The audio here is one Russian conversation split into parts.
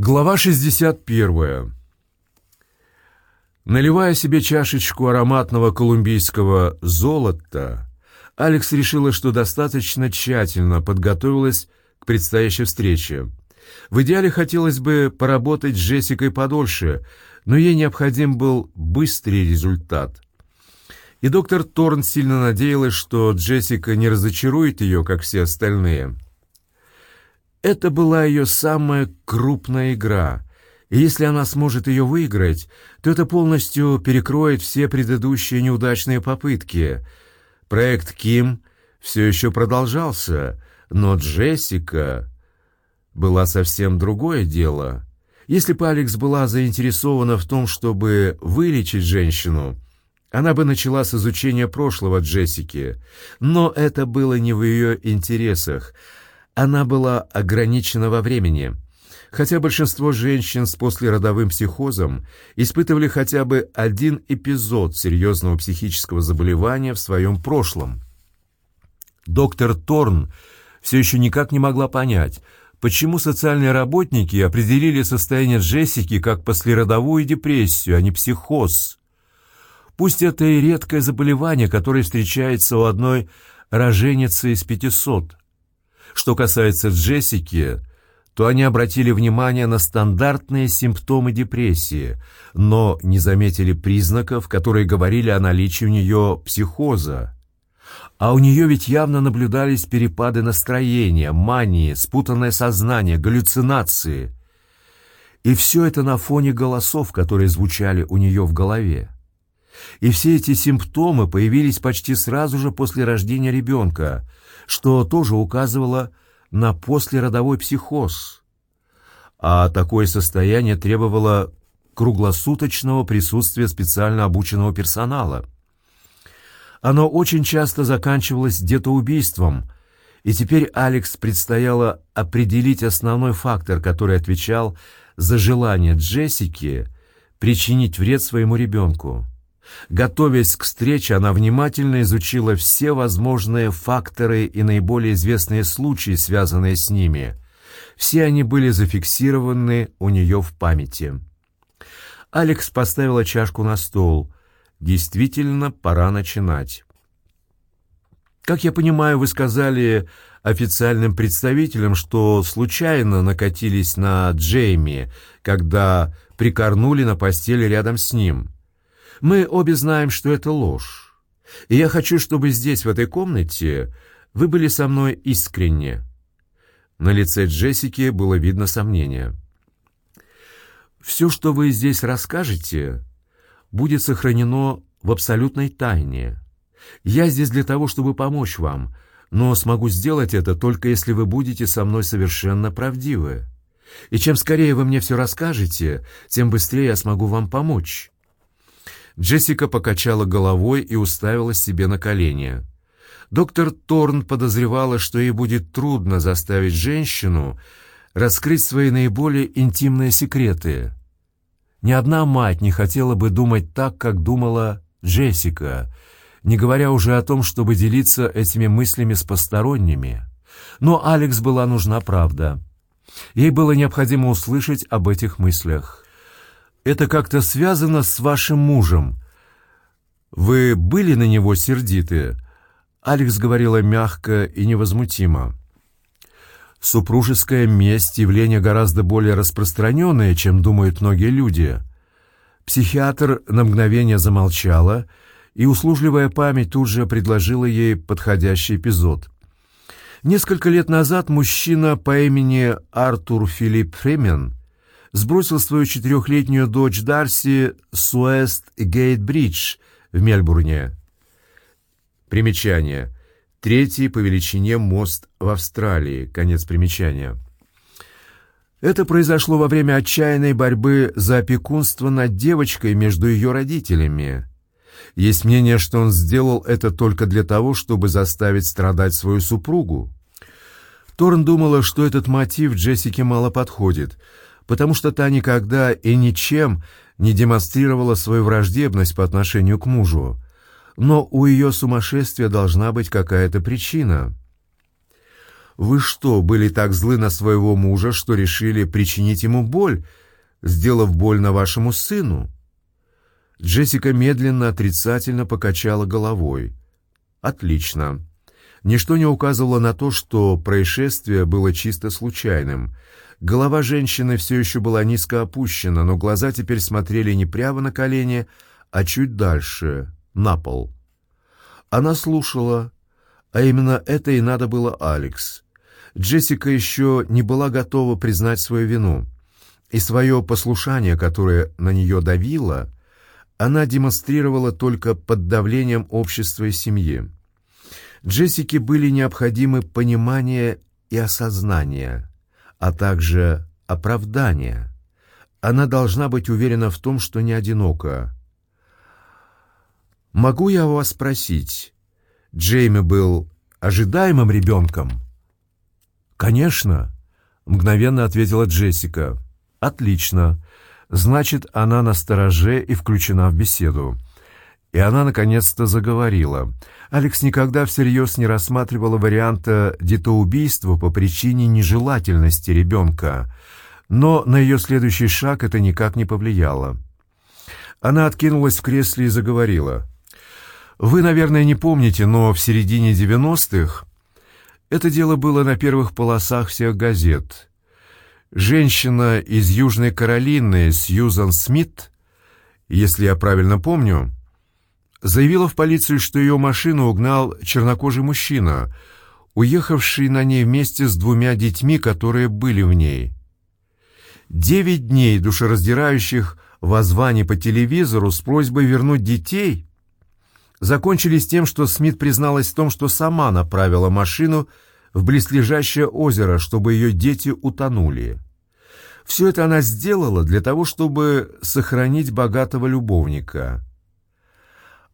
Глава 61. Наливая себе чашечку ароматного колумбийского золота, Алекс решила, что достаточно тщательно подготовилась к предстоящей встрече. В идеале хотелось бы поработать с Джессикой подольше, но ей необходим был быстрый результат. И доктор Торн сильно надеялась, что Джессика не разочарует ее, как все остальные – это была ее самая крупная игра, и если она сможет ее выиграть, то это полностью перекроет все предыдущие неудачные попытки. Проект «Ким» все еще продолжался, но Джессика была совсем другое дело. Если бы Алекс была заинтересована в том, чтобы вылечить женщину, она бы начала с изучения прошлого Джессики, но это было не в ее интересах — она была ограничена во времени, хотя большинство женщин с послеродовым психозом испытывали хотя бы один эпизод серьезного психического заболевания в своем прошлом. Доктор Торн все еще никак не могла понять, почему социальные работники определили состояние Джессики как послеродовую депрессию, а не психоз. Пусть это и редкое заболевание, которое встречается у одной роженицы из пятисот. Что касается Джессики, то они обратили внимание на стандартные симптомы депрессии, но не заметили признаков, которые говорили о наличии у нее психоза. А у нее ведь явно наблюдались перепады настроения, мании, спутанное сознание, галлюцинации. И все это на фоне голосов, которые звучали у нее в голове. И все эти симптомы появились почти сразу же после рождения ребенка, что тоже указывало на послеродовой психоз. А такое состояние требовало круглосуточного присутствия специально обученного персонала. Оно очень часто заканчивалось где-то убийством, и теперь Алекс предстояло определить основной фактор, который отвечал за желание Джессики причинить вред своему ребенку. Готовясь к встрече, она внимательно изучила все возможные факторы и наиболее известные случаи, связанные с ними. Все они были зафиксированы у нее в памяти. Алекс поставила чашку на стол. Действительно, пора начинать. Как я понимаю, вы сказали официальным представителям, что случайно накатились на Джейми, когда прикорнули на постели рядом с ним. Мы обе знаем, что это ложь. И я хочу, чтобы здесь, в этой комнате, вы были со мной искренне». На лице Джессики было видно сомнение. «Все, что вы здесь расскажете, будет сохранено в абсолютной тайне. Я здесь для того, чтобы помочь вам, но смогу сделать это только если вы будете со мной совершенно правдивы. И чем скорее вы мне все расскажете, тем быстрее я смогу вам помочь». Джессика покачала головой и уставилась себе на колени. Доктор Торн подозревала, что ей будет трудно заставить женщину раскрыть свои наиболее интимные секреты. Ни одна мать не хотела бы думать так, как думала Джессика, не говоря уже о том, чтобы делиться этими мыслями с посторонними. Но Алекс была нужна правда. Ей было необходимо услышать об этих мыслях это как-то связано с вашим мужем. Вы были на него сердиты?» Алекс говорила мягко и невозмутимо. «Супружеская месть — явление гораздо более распространенное, чем думают многие люди». Психиатр на мгновение замолчала, и услужливая память тут же предложила ей подходящий эпизод. Несколько лет назад мужчина по имени Артур Филипп Фремен сбросил свою четырехлетнюю дочь Дарси с Уэст-Гейт-Бридж в Мельбурне. Примечание. Третий по величине мост в Австралии. Конец примечания. Это произошло во время отчаянной борьбы за опекунство над девочкой между ее родителями. Есть мнение, что он сделал это только для того, чтобы заставить страдать свою супругу. Торн думала, что этот мотив Джессике мало подходит — потому что та никогда и ничем не демонстрировала свою враждебность по отношению к мужу. Но у ее сумасшествия должна быть какая-то причина. Вы что, были так злы на своего мужа, что решили причинить ему боль, сделав больно вашему сыну?» Джессика медленно отрицательно покачала головой. «Отлично. Ничто не указывало на то, что происшествие было чисто случайным. Голова женщины все еще была низко опущена, но глаза теперь смотрели не прямо на колени, а чуть дальше, на пол. Она слушала, а именно это и надо было Алекс. Джессика еще не была готова признать свою вину, и свое послушание, которое на нее давило, она демонстрировала только под давлением общества и семьи. Джессике были необходимы понимание и осознание, а также оправдание. Она должна быть уверена в том, что не одинока. «Могу я вас спросить, Джейми был ожидаемым ребенком?» «Конечно», — мгновенно ответила Джессика. «Отлично. Значит, она на стороже и включена в беседу». И она наконец-то заговорила. Алекс никогда всерьез не рассматривала варианта детоубийства по причине нежелательности ребенка, но на ее следующий шаг это никак не повлияло. Она откинулась в кресле и заговорила. «Вы, наверное, не помните, но в середине девяностых это дело было на первых полосах всех газет. Женщина из Южной Каролины, Сьюзан Смит, если я правильно помню, заявила в полицию, что ее машину угнал чернокожий мужчина, уехавший на ней вместе с двумя детьми, которые были в ней. Девять дней душераздирающих воззваний по телевизору с просьбой вернуть детей закончились тем, что Смит призналась в том, что сама направила машину в близлежащее озеро, чтобы ее дети утонули. Все это она сделала для того, чтобы сохранить богатого любовника.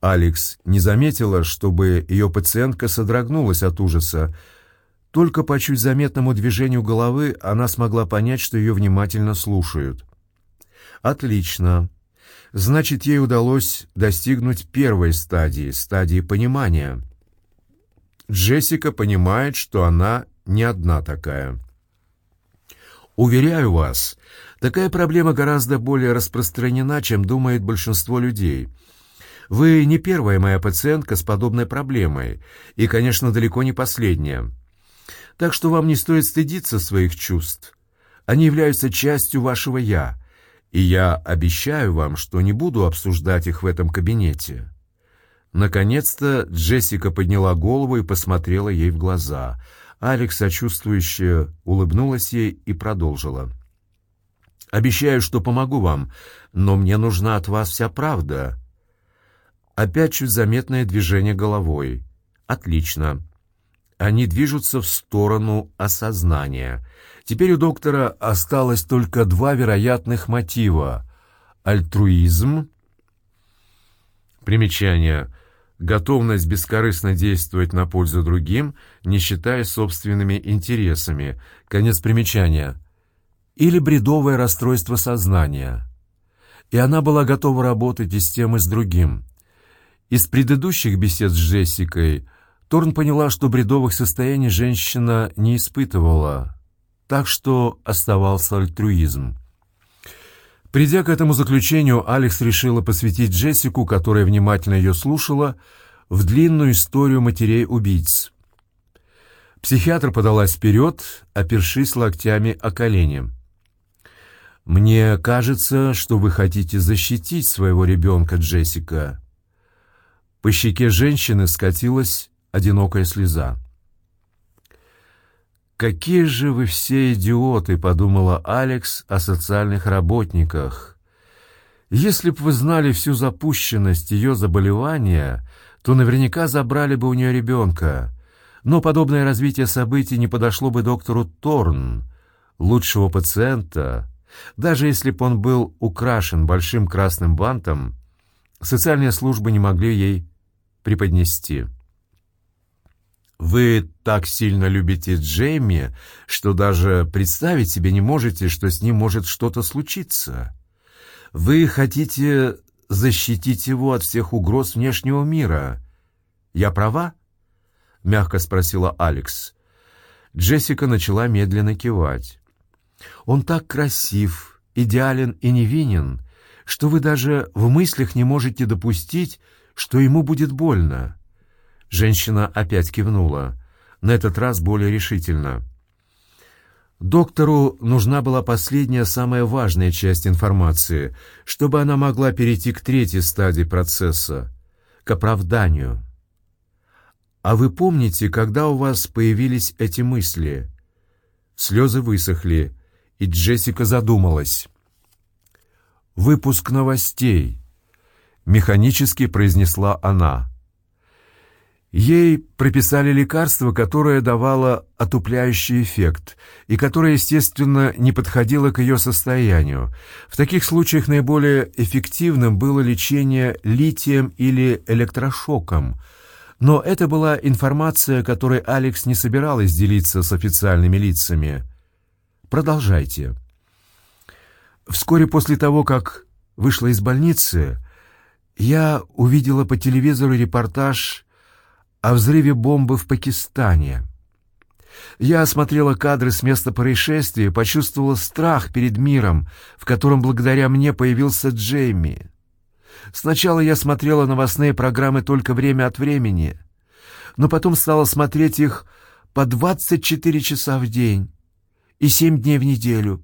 Алекс не заметила, чтобы ее пациентка содрогнулась от ужаса. Только по чуть заметному движению головы она смогла понять, что ее внимательно слушают. «Отлично. Значит, ей удалось достигнуть первой стадии, стадии понимания. Джессика понимает, что она не одна такая. Уверяю вас, такая проблема гораздо более распространена, чем думает большинство людей. Вы не первая моя пациентка с подобной проблемой, и, конечно, далеко не последняя. Так что вам не стоит стыдиться своих чувств. Они являются частью вашего «я», и я обещаю вам, что не буду обсуждать их в этом кабинете». Наконец-то Джессика подняла голову и посмотрела ей в глаза. Алекс сочувствующе улыбнулась ей и продолжила. «Обещаю, что помогу вам, но мне нужна от вас вся правда». Опять чуть заметное движение головой. «Отлично. Они движутся в сторону осознания. Теперь у доктора осталось только два вероятных мотива — альтруизм. Примечание. Готовность бескорыстно действовать на пользу другим, не считая собственными интересами. Конец примечания. Или бредовое расстройство сознания. И она была готова работать и с тем, и с другим. Из предыдущих бесед с Джессикой Торн поняла, что бредовых состояний женщина не испытывала так что оставался альтруизм. Придя к этому заключению, Алекс решила посвятить Джессику, которая внимательно ее слушала, в длинную историю матерей-убийц. Психиатр подалась вперед, опершись локтями о колени. «Мне кажется, что вы хотите защитить своего ребенка, Джессика». По щеке женщины скатилась одинокая слеза. «Какие же вы все идиоты!» — подумала Алекс о социальных работниках. «Если б вы знали всю запущенность ее заболевания, то наверняка забрали бы у нее ребенка. Но подобное развитие событий не подошло бы доктору Торн, лучшего пациента. Даже если бы он был украшен большим красным бантом, социальные службы не могли ей преподнести». Вы так сильно любите Джейми, что даже представить себе не можете, что с ним может что-то случиться. Вы хотите защитить его от всех угроз внешнего мира. Я права? Мягко спросила Алекс. Джессика начала медленно кивать. «Он так красив, идеален и невинен, что вы даже в мыслях не можете допустить, что ему будет больно». Женщина опять кивнула, на этот раз более решительно. Доктору нужна была последняя, самая важная часть информации, чтобы она могла перейти к третьей стадии процесса, к оправданию. «А вы помните, когда у вас появились эти мысли?» Слезы высохли, и Джессика задумалась. «Выпуск новостей», — механически произнесла она. Ей прописали лекарство, которое давало отупляющий эффект и которое, естественно, не подходило к ее состоянию. В таких случаях наиболее эффективным было лечение литием или электрошоком. Но это была информация, которой Алекс не собиралась делиться с официальными лицами. Продолжайте. Вскоре после того, как вышла из больницы, я увидела по телевизору репортаж о взрыве бомбы в Пакистане. Я осмотрела кадры с места происшествия почувствовала страх перед миром, в котором благодаря мне появился Джейми. Сначала я смотрела новостные программы только время от времени, но потом стала смотреть их по 24 часа в день и 7 дней в неделю.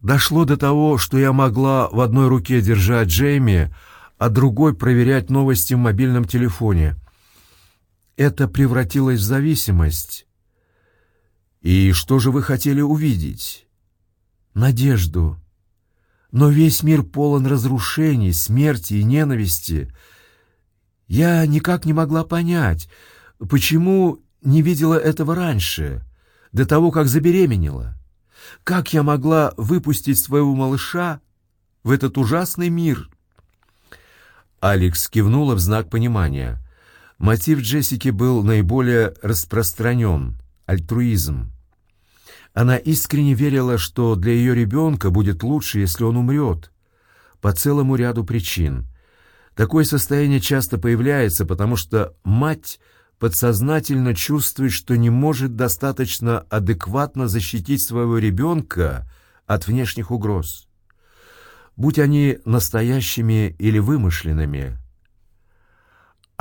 Дошло до того, что я могла в одной руке держать Джейми, а другой проверять новости в мобильном телефоне — это превратилось в зависимость. И что же вы хотели увидеть? Надежду. Но весь мир полон разрушений, смерти и ненависти. Я никак не могла понять, почему не видела этого раньше, до того, как забеременела. Как я могла выпустить своего малыша в этот ужасный мир? Алекс кивнула в знак понимания. Мотив Джессики был наиболее распространен – альтруизм. Она искренне верила, что для ее ребенка будет лучше, если он умрет, по целому ряду причин. Такое состояние часто появляется, потому что мать подсознательно чувствует, что не может достаточно адекватно защитить своего ребенка от внешних угроз. Будь они настоящими или вымышленными –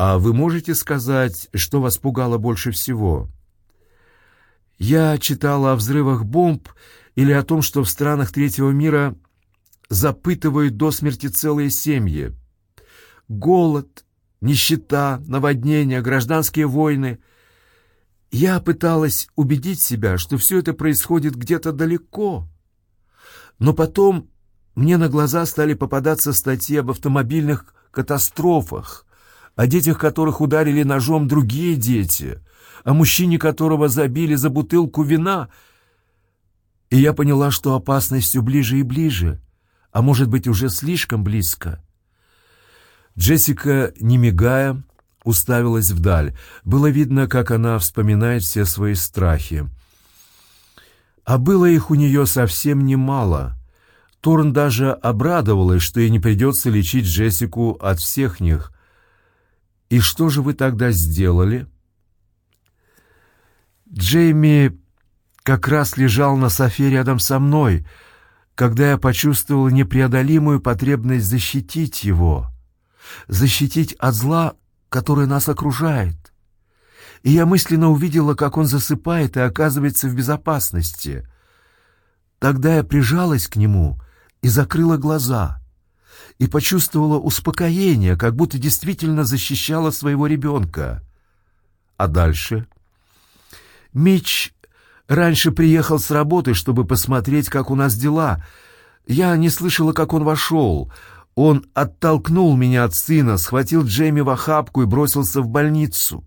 «А вы можете сказать, что вас пугало больше всего?» «Я читала о взрывах бомб или о том, что в странах третьего мира запытывают до смерти целые семьи. Голод, нищета, наводнения, гражданские войны. Я пыталась убедить себя, что все это происходит где-то далеко. Но потом мне на глаза стали попадаться статьи об автомобильных катастрофах, о детях которых ударили ножом другие дети, о мужчине которого забили за бутылку вина. И я поняла, что опасность все ближе и ближе, а может быть уже слишком близко. Джессика, не мигая, уставилась вдаль. Было видно, как она вспоминает все свои страхи. А было их у нее совсем немало. Торн даже обрадовалась, что ей не придется лечить Джессику от всех них — «И что же вы тогда сделали?» Джейми как раз лежал на софе рядом со мной, когда я почувствовал непреодолимую потребность защитить его, защитить от зла, которое нас окружает. И я мысленно увидела, как он засыпает и оказывается в безопасности. Тогда я прижалась к нему и закрыла глаза и почувствовала успокоение, как будто действительно защищала своего ребенка. А дальше? Мич раньше приехал с работы, чтобы посмотреть, как у нас дела. Я не слышала, как он вошел. Он оттолкнул меня от сына, схватил Джейми в охапку и бросился в больницу.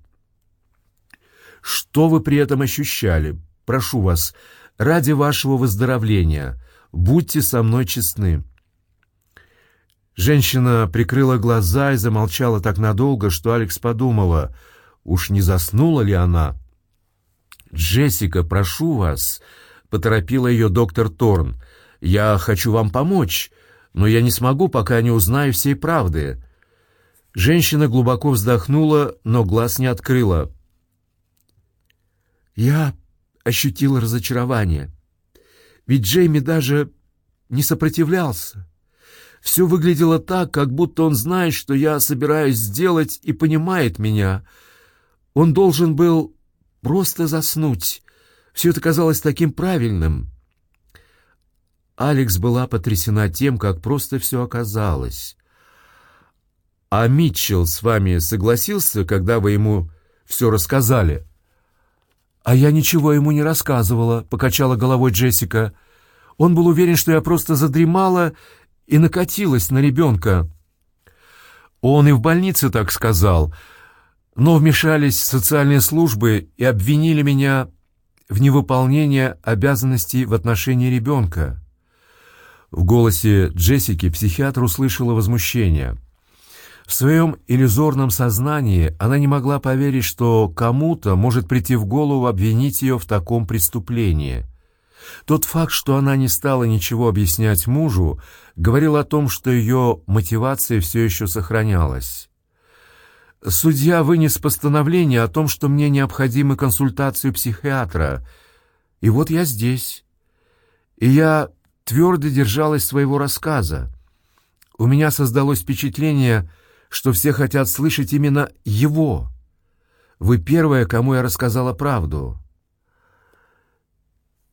Что вы при этом ощущали? Прошу вас, ради вашего выздоровления, будьте со мной честны. Женщина прикрыла глаза и замолчала так надолго, что Алекс подумала, уж не заснула ли она. «Джессика, прошу вас», — поторопила ее доктор Торн, — «я хочу вам помочь, но я не смогу, пока не узнаю всей правды». Женщина глубоко вздохнула, но глаз не открыла. «Я ощутила разочарование. Ведь Джейми даже не сопротивлялся. Все выглядело так, как будто он знает, что я собираюсь сделать и понимает меня. Он должен был просто заснуть. Все это казалось таким правильным. Алекс была потрясена тем, как просто все оказалось. «А Митчелл с вами согласился, когда вы ему все рассказали?» «А я ничего ему не рассказывала», — покачала головой Джессика. «Он был уверен, что я просто задремала и накатилась на ребенка». Он и в больнице так сказал, но вмешались социальные службы и обвинили меня в невыполнении обязанностей в отношении ребенка. В голосе Джессики психиатр услышала возмущение — в своем иллюзорном сознании она не могла поверить, что кому-то может прийти в голову обвинить ее в таком преступлении. Тот факт, что она не стала ничего объяснять мужу, говорил о том, что ее мотивация все еще сохранялась. Судья вынес постановление о том, что мне необходима консультация психиатра. И вот я здесь. И я твердо держалась своего рассказа. У меня создалось впечатление, что все хотят слышать именно его. Вы первая, кому я рассказала правду.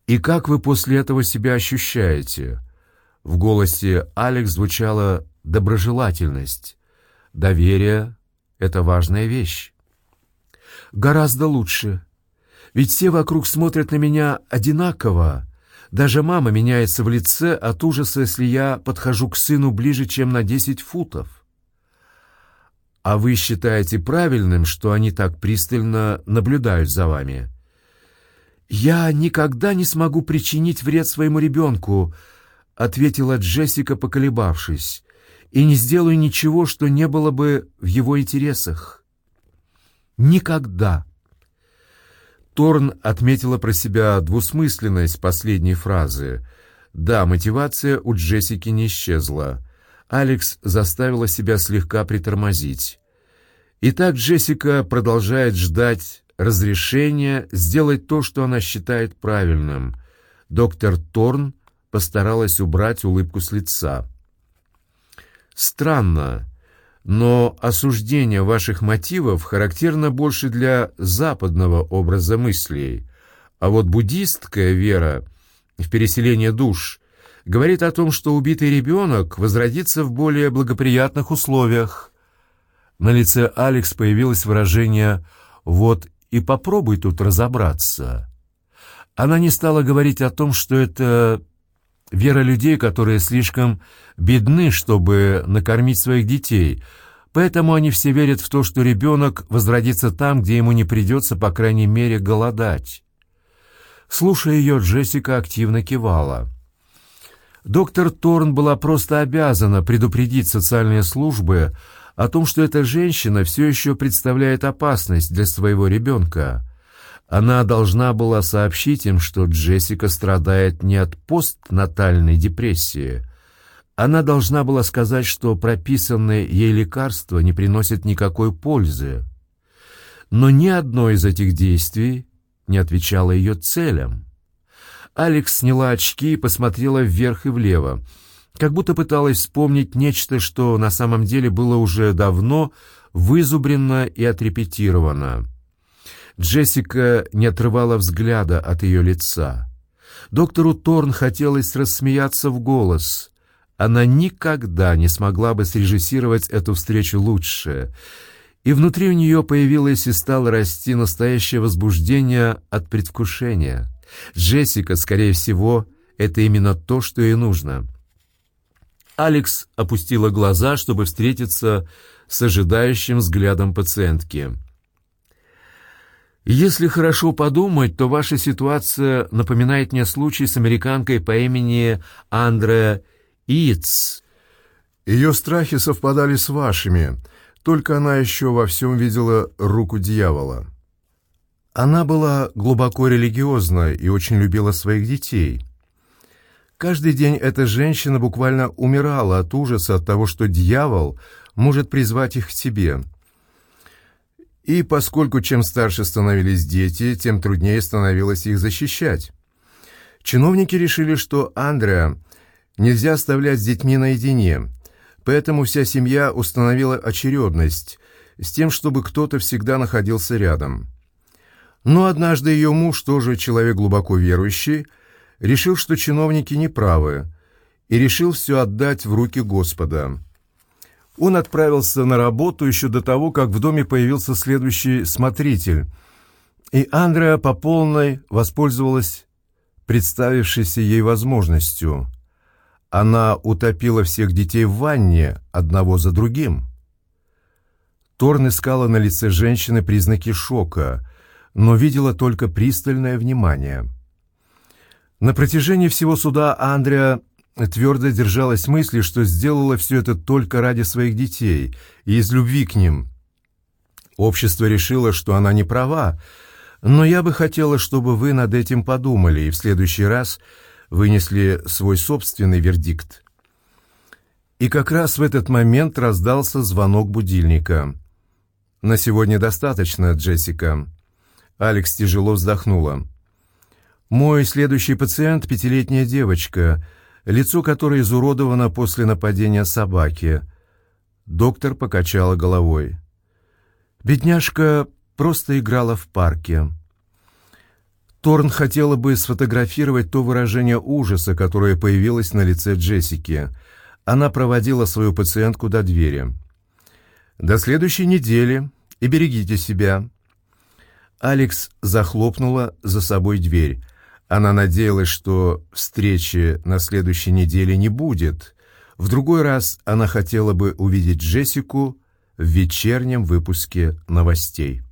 И как вы после этого себя ощущаете? В голосе Алекс звучала доброжелательность. Доверие — это важная вещь. Гораздо лучше. Ведь все вокруг смотрят на меня одинаково. Даже мама меняется в лице от ужаса, если я подхожу к сыну ближе, чем на десять футов. А вы считаете правильным, что они так пристально наблюдают за вами? Я никогда не смогу причинить вред своему ребенку, ответила Джессика, поколебавшись, и не сделаю ничего, что не было бы в его интересах. Никогда. Торн отметила про себя двусмысленность последней фразы. Да, мотивация у Джессики не исчезла. Алекс заставила себя слегка притормозить. Итак, Джессика продолжает ждать разрешения сделать то, что она считает правильным. Доктор Торн постаралась убрать улыбку с лица. «Странно, но осуждение ваших мотивов характерно больше для западного образа мыслей, а вот буддистская вера в переселение душ говорит о том, что убитый ребенок возродится в более благоприятных условиях. На лице Алекс появилось выражение «вот и попробуй тут разобраться». Она не стала говорить о том, что это вера людей, которые слишком бедны, чтобы накормить своих детей, поэтому они все верят в то, что ребенок возродится там, где ему не придется, по крайней мере, голодать. Слушая ее, Джессика активно кивала. Доктор Торн была просто обязана предупредить социальные службы о том, что эта женщина все еще представляет опасность для своего ребенка. Она должна была сообщить им, что Джессика страдает не от постнатальной депрессии. Она должна была сказать, что прописанные ей лекарства не приносят никакой пользы. Но ни одно из этих действий не отвечало ее целям. Алекс сняла очки и посмотрела вверх и влево, как будто пыталась вспомнить нечто, что на самом деле было уже давно вызубрено и отрепетировано. Джессика не отрывала взгляда от ее лица. Доктору Торн хотелось рассмеяться в голос. Она никогда не смогла бы срежиссировать эту встречу лучше. И внутри у нее появилось и стало расти настоящее возбуждение от предвкушения. Джессика, скорее всего, это именно то, что ей нужно. Алекс опустила глаза, чтобы встретиться с ожидающим взглядом пациентки. «Если хорошо подумать, то ваша ситуация напоминает мне случай с американкой по имени Андре Иц. Ее страхи совпадали с вашими, только она еще во всем видела руку дьявола». Она была глубоко религиозна и очень любила своих детей. Каждый день эта женщина буквально умирала от ужаса от того, что дьявол может призвать их к себе. И поскольку чем старше становились дети, тем труднее становилось их защищать. Чиновники решили, что Андреа нельзя оставлять с детьми наедине, поэтому вся семья установила очередность с тем, чтобы кто-то всегда находился рядом. Но однажды ее муж, тоже человек глубоко верующий, решил, что чиновники неправы, и решил все отдать в руки Господа. Он отправился на работу еще до того, как в доме появился следующий смотритель, и Андреа по полной воспользовалась представившейся ей возможностью. Она утопила всех детей в ванне, одного за другим. Торн искала на лице женщины признаки шока, но видела только пристальное внимание. На протяжении всего суда Андреа твердо держалась мысли, что сделала все это только ради своих детей и из любви к ним. Общество решило, что она не права, но я бы хотела, чтобы вы над этим подумали и в следующий раз вынесли свой собственный вердикт. И как раз в этот момент раздался звонок будильника. «На сегодня достаточно, Джессика». Алекс тяжело вздохнула. «Мой следующий пациент — пятилетняя девочка, лицо которой изуродовано после нападения собаки». Доктор покачала головой. «Бедняжка просто играла в парке. Торн хотела бы сфотографировать то выражение ужаса, которое появилось на лице Джессики. Она проводила свою пациентку до двери. «До следующей недели и берегите себя». Алекс захлопнула за собой дверь. Она надеялась, что встречи на следующей неделе не будет. В другой раз она хотела бы увидеть Джессику в вечернем выпуске новостей.